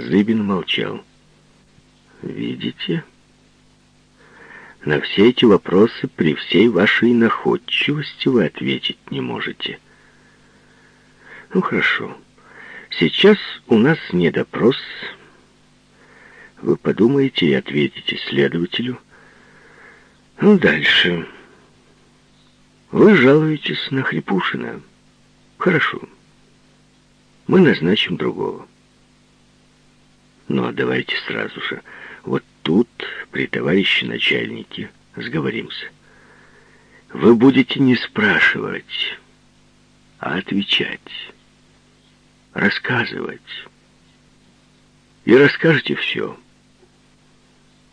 Зыбин молчал. «Видите?» На все эти вопросы при всей вашей находчивости вы ответить не можете. Ну, хорошо. Сейчас у нас не допрос. Вы подумаете и ответите следователю. Ну, дальше. Вы жалуетесь на Хрипушина. Хорошо. Мы назначим другого. Ну, а давайте сразу же. Вот тут, при товарище начальнике, сговоримся. Вы будете не спрашивать, а отвечать, рассказывать. И расскажете все.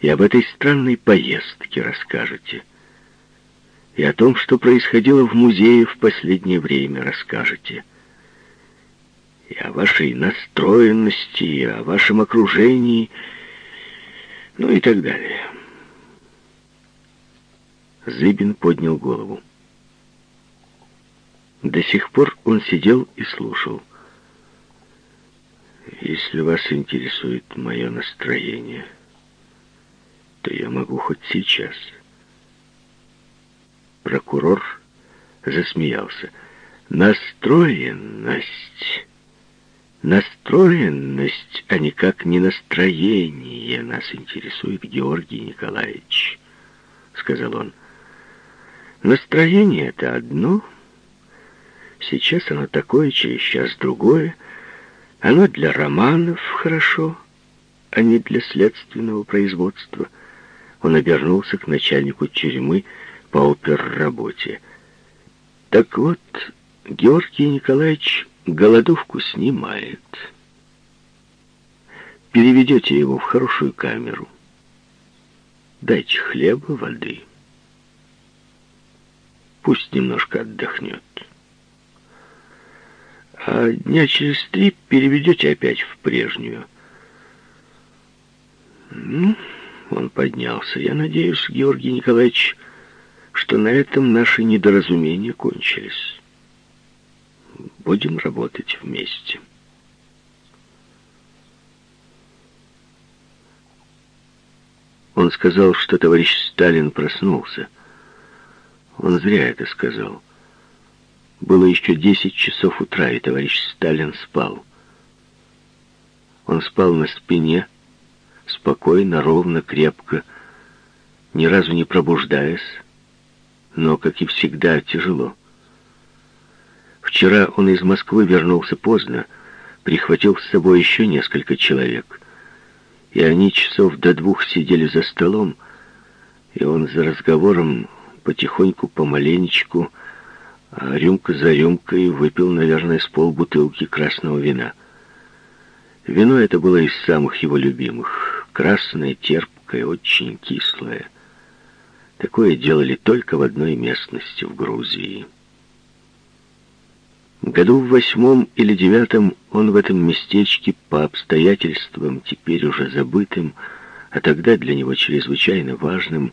И об этой странной поездке расскажете. И о том, что происходило в музее в последнее время, расскажете и о вашей настроенности, и о вашем окружении, ну и так далее. Зыбин поднял голову. До сих пор он сидел и слушал. Если вас интересует мое настроение, то я могу хоть сейчас. Прокурор засмеялся. Настроенность Настроенность, а никак не настроение нас интересует, Георгий Николаевич, сказал он. Настроение — это одно, сейчас оно такое, через час другое. Оно для романов хорошо, а не для следственного производства. Он обернулся к начальнику тюрьмы по оперработе. Так вот, Георгий Николаевич голодовку снимает. Переведете его в хорошую камеру. Дайте хлеба, воды. Пусть немножко отдохнет. А дня через три переведете опять в прежнюю. Ну, он поднялся. Я надеюсь, Георгий Николаевич, что на этом наши недоразумения кончились. Будем работать вместе. Он сказал, что товарищ Сталин проснулся. Он зря это сказал. Было еще десять часов утра, и товарищ Сталин спал. Он спал на спине, спокойно, ровно, крепко, ни разу не пробуждаясь, но, как и всегда, тяжело. Вчера он из Москвы вернулся поздно, прихватил с собой еще несколько человек. И они часов до двух сидели за столом, и он за разговором потихоньку, помаленечку, а рюмка за рюмкой выпил, наверное, с полбутылки красного вина. Вино это было из самых его любимых. Красное, терпкое, очень кислое. Такое делали только в одной местности, в Грузии. Году в восьмом или девятом он в этом местечке по обстоятельствам, теперь уже забытым, а тогда для него чрезвычайно важным,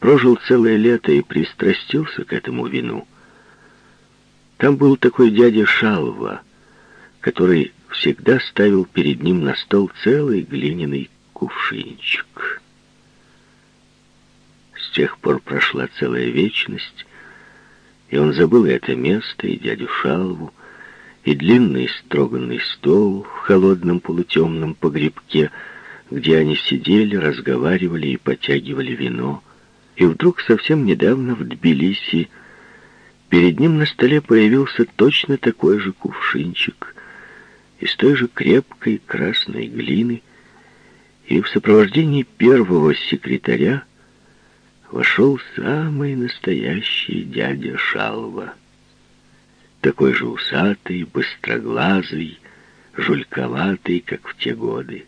прожил целое лето и пристрастился к этому вину. Там был такой дядя Шалва, который всегда ставил перед ним на стол целый глиняный кувшинчик. С тех пор прошла целая вечность, и он забыл и это место, и дядю Шалву, и длинный строганный стол в холодном полутемном погребке, где они сидели, разговаривали и потягивали вино. И вдруг совсем недавно в Тбилиси перед ним на столе появился точно такой же кувшинчик из той же крепкой красной глины, и в сопровождении первого секретаря вошел самый настоящий дядя Шалва. Такой же усатый, быстроглазый, жульковатый, как в те годы.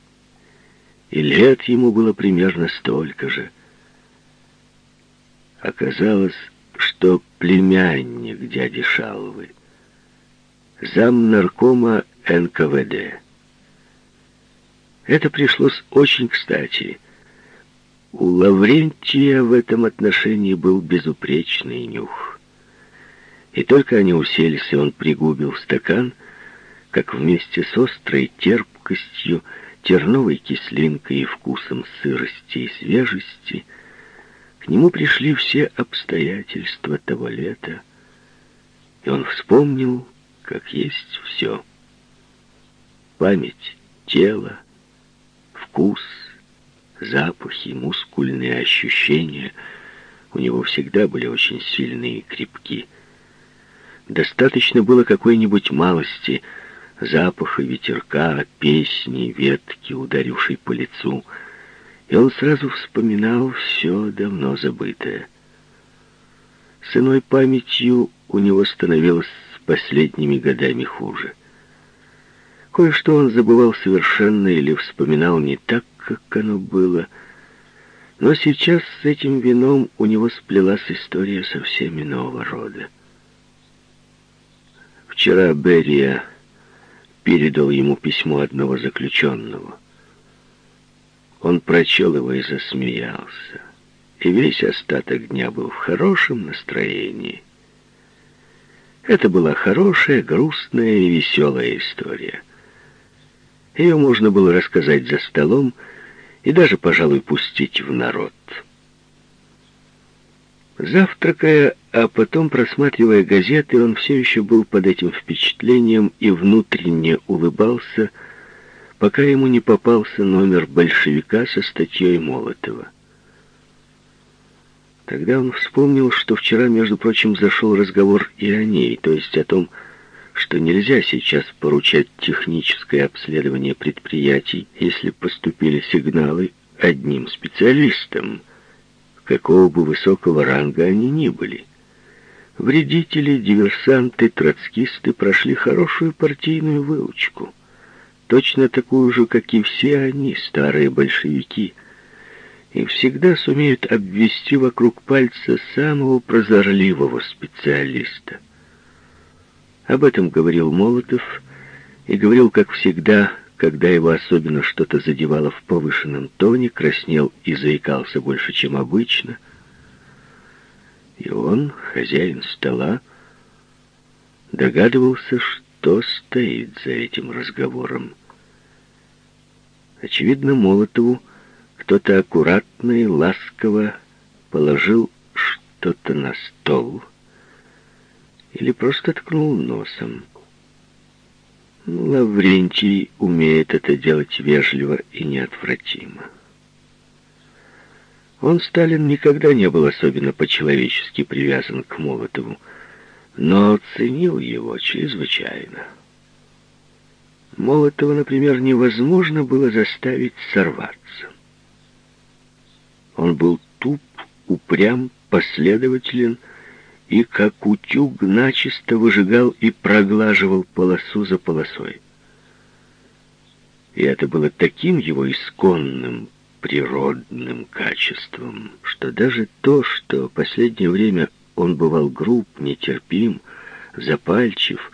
И лет ему было примерно столько же. Оказалось, что племянник дяди Шалвы, зам наркома НКВД. Это пришлось очень кстати — у Лаврентия в этом отношении был безупречный нюх. И только они уселись, и он пригубил стакан, как вместе с острой терпкостью терновой кислинкой и вкусом сырости и свежести, к нему пришли все обстоятельства того лета, и он вспомнил, как есть все. Память тела, вкус, запахи, мускульные ощущения у него всегда были очень сильные и крепки. Достаточно было какой-нибудь малости — запаха ветерка, песни, ветки, ударившей по лицу, и он сразу вспоминал все давно забытое. С иной памятью у него становилось с последними годами хуже. Кое-что он забывал совершенно или вспоминал не так, как оно было, но сейчас с этим вином у него сплелась история совсем иного рода. Вчера Берия передал ему письмо одного заключенного. Он прочел его и засмеялся. И весь остаток дня был в хорошем настроении. Это была хорошая, грустная и веселая история. Ее можно было рассказать за столом и даже, пожалуй, пустить в народ. Завтракая, а потом просматривая газеты, он все еще был под этим впечатлением и внутренне улыбался, пока ему не попался номер большевика со статьей Молотова. Тогда он вспомнил, что вчера, между прочим, зашел разговор и о ней, то есть о том, что нельзя сейчас поручать техническое обследование предприятий, если поступили сигналы одним специалистам — какого бы высокого ранга они ни были. Вредители, диверсанты, троцкисты прошли хорошую партийную выучку, точно такую же, как и все они, старые большевики, и всегда сумеют обвести вокруг пальца самого прозорливого специалиста. Об этом говорил Молотов, и говорил, как всегда, когда его особенно что-то задевало в повышенном тоне, краснел и заикался больше, чем обычно. И он, хозяин стола, догадывался, что стоит за этим разговором. Очевидно, Молотову кто-то аккуратно и ласково положил что-то на стол или просто ткнул носом. Лаврентий умеет это делать вежливо и неотвратимо. Он, Сталин, никогда не был особенно по-человечески привязан к Молотову, но ценил его чрезвычайно. Молотова, например, невозможно было заставить сорваться. Он был туп, упрям, последователен и, как утюг, начисто выжигал и проглаживал полосу за полосой. И это было таким его исконным, природным качеством, что даже то, что последнее время он бывал груб, нетерпим, запальчив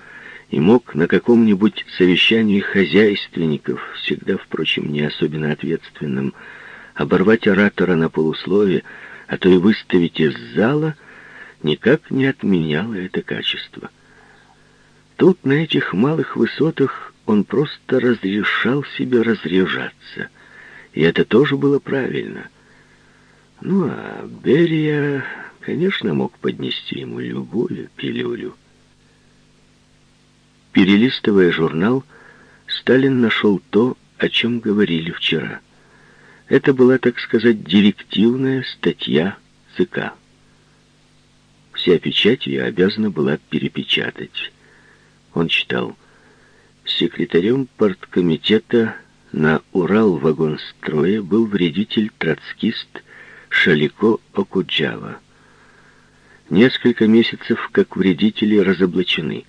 и мог на каком-нибудь совещании хозяйственников, всегда, впрочем, не особенно ответственным, оборвать оратора на полуслове, а то и выставить из зала — никак не отменяло это качество. Тут, на этих малых высотах, он просто разрешал себе разряжаться. И это тоже было правильно. Ну, а Берия, конечно, мог поднести ему любую пилюлю. Перелистывая журнал, Сталин нашел то, о чем говорили вчера. Это была, так сказать, директивная статья ЦК. Вся печать ее обязана была перепечатать. Он читал. Секретарем парткомитета на Урал-вагонстрое был вредитель-троцкист Шалико Окуджава. Несколько месяцев как вредители разоблачены.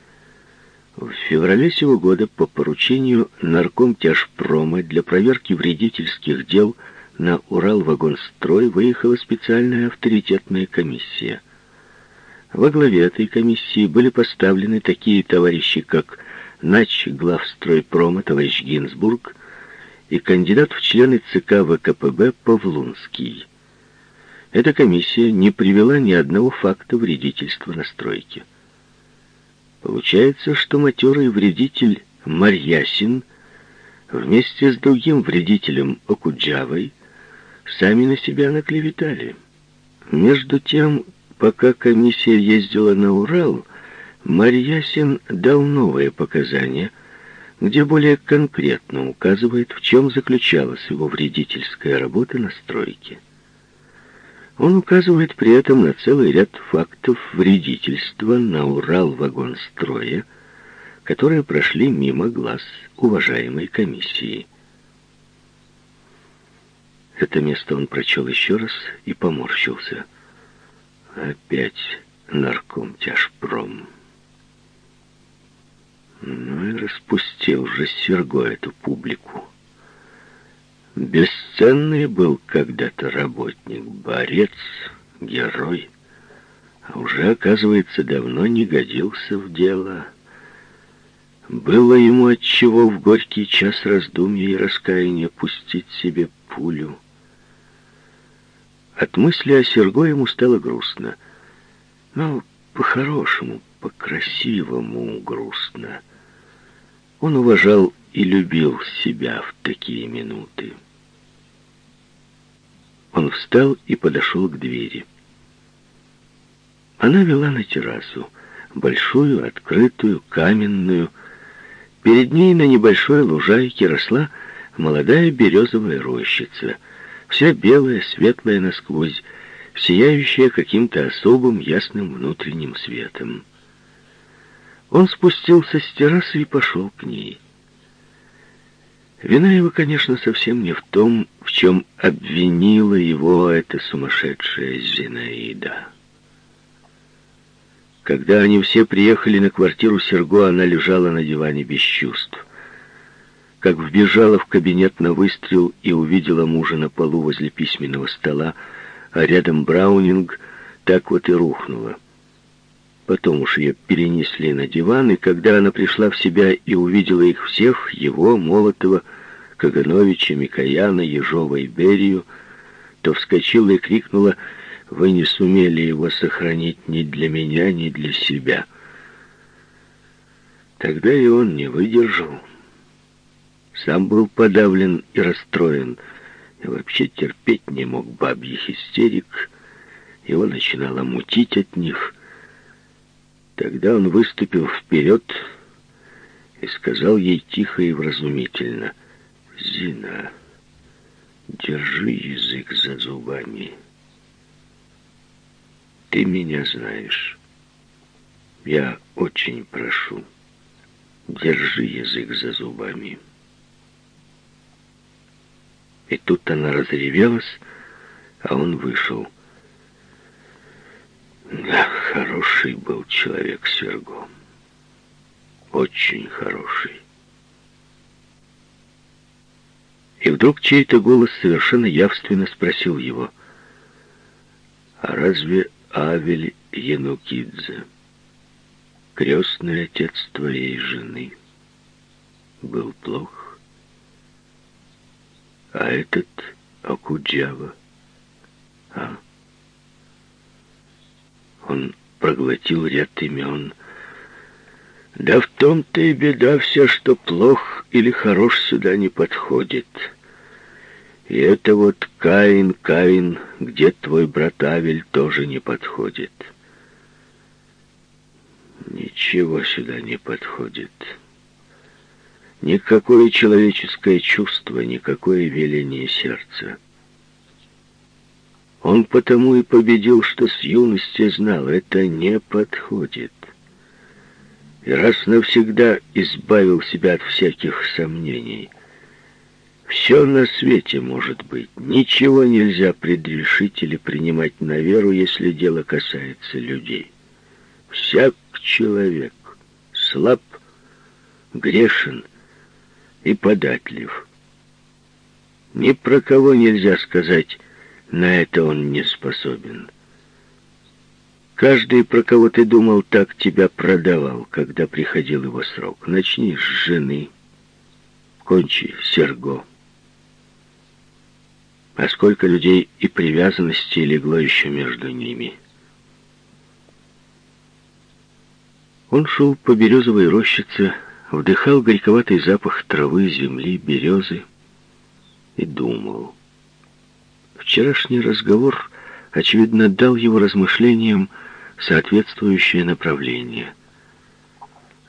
В феврале сего года по поручению наркомтяжпрома для проверки вредительских дел на Урал-вагонстрой выехала специальная авторитетная комиссия. Во главе этой комиссии были поставлены такие товарищи, как нач главстройпрома товарищ Гинзбург и кандидат в члены ЦК ВКПБ Павлунский. Эта комиссия не привела ни одного факта вредительства на стройке. Получается, что матерый вредитель Марьясин вместе с другим вредителем Окуджавой сами на себя наклеветали. Между тем, пока комиссия ездила на Урал, Марьясин дал новые показания, где более конкретно указывает, в чем заключалась его вредительская работа на стройке. Он указывает при этом на целый ряд фактов вредительства на Урал-вагонстроя, которые прошли мимо глаз уважаемой комиссии. Это место он прочел еще раз и поморщился. Опять нарком тяжпром. Ну и распустил же Серго эту публику. Бесценный был когда-то работник, борец, герой, а уже, оказывается, давно не годился в дело. Было ему отчего в горький час раздумья и раскаяния пустить себе пулю. От мысли о Серго ему стало грустно. Но по-хорошему, по-красивому грустно. Он уважал и любил себя в такие минуты. Он встал и подошел к двери. Она вела на террасу, большую, открытую, каменную. Перед ней на небольшой лужайке росла молодая березовая рощица, вся белая, светлая насквозь, сияющая каким-то особым ясным внутренним светом. Он спустился с террасы и пошел к ней. Вина его, конечно, совсем не в том, в чем обвинила его эта сумасшедшая Зинаида. Когда они все приехали на квартиру Серго, она лежала на диване без чувств. Как вбежала в кабинет на выстрел и увидела мужа на полу возле письменного стола, а рядом Браунинг, так вот и рухнула. Потом уж ее перенесли на диван, и когда она пришла в себя и увидела их всех, его, Молотова, Кагановича, Микояна, Ежова и Берию, то вскочила и крикнула «Вы не сумели его сохранить ни для меня, ни для себя». Тогда и он не выдержал. Сам был подавлен и расстроен, и вообще терпеть не мог бабьих истерик. Его начинало мутить от них — Тогда он выступил вперед и сказал ей тихо и вразумительно, «Зина, держи язык за зубами. Ты меня знаешь. Я очень прошу, держи язык за зубами». И тут она разревелась, а он вышел. Да, хороший был человек Серго. Очень хороший. И вдруг чей-то голос совершенно явственно спросил его, «А разве Авель Янукидзе, крестный отец твоей жены, был плох? А этот Акуджава, а?» Он проглотил ряд имен. Да в том-то и беда вся, что плох или хорош сюда не подходит. И это вот Каин, Каин, где твой брат Авель, тоже не подходит. Ничего сюда не подходит. Никакое человеческое чувство, никакое веление сердца. Он потому и победил, что с юности знал, это не подходит. И раз навсегда избавил себя от всяких сомнений. Все на свете может быть. Ничего нельзя предрешить или принимать на веру, если дело касается людей. Всяк человек слаб, грешен и податлив. Ни про кого нельзя сказать на это он не способен. Каждый, про кого ты думал, так тебя продавал, когда приходил его срок. Начни с жены, кончи Серго. А сколько людей и привязанности легло еще между ними. Он шел по березовой рощице, вдыхал горьковатый запах травы, земли, березы и думал. Вчерашний разговор, очевидно, дал его размышлениям соответствующее направление.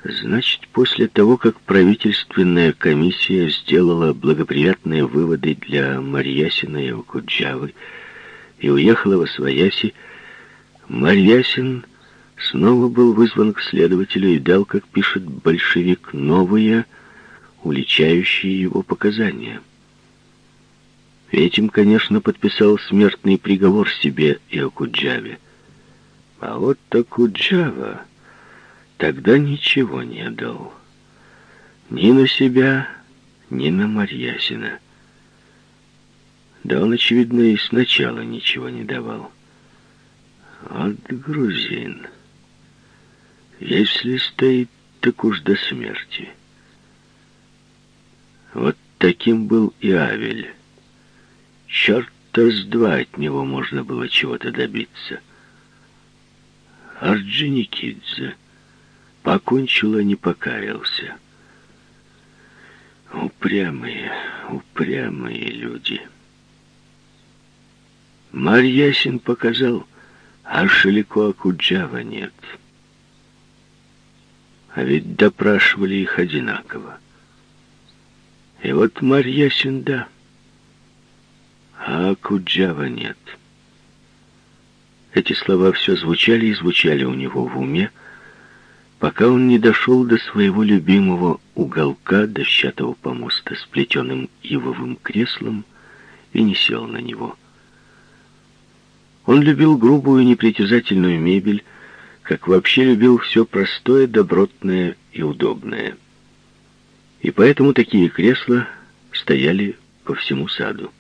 Значит, после того, как правительственная комиссия сделала благоприятные выводы для Марьясина и Окуджавы и уехала во Свояси, Марьясин снова был вызван к следователю и дал, как пишет большевик, новые, уличающие его показания. Этим, конечно, подписал смертный приговор себе и Окуджаве. А вот Окуджава тогда ничего не дал. Ни на себя, ни на Марьясина. Да он, очевидно, и сначала ничего не давал. Вот грузин. Если стоит, так уж до смерти. Вот таким был и Авель. Черта с два от него можно было чего-то добиться. Орджоникидзе покончил, а не покаялся. Упрямые, упрямые люди. Марьясин показал, а Шелико Акуджава нет. А ведь допрашивали их одинаково. И вот Марьясин да, а Акуджава нет. Эти слова все звучали и звучали у него в уме, пока он не дошел до своего любимого уголка дощатого помоста с плетеным ивовым креслом и не сел на него. Он любил грубую непритязательную мебель, как вообще любил все простое, добротное и удобное. И поэтому такие кресла стояли по всему саду.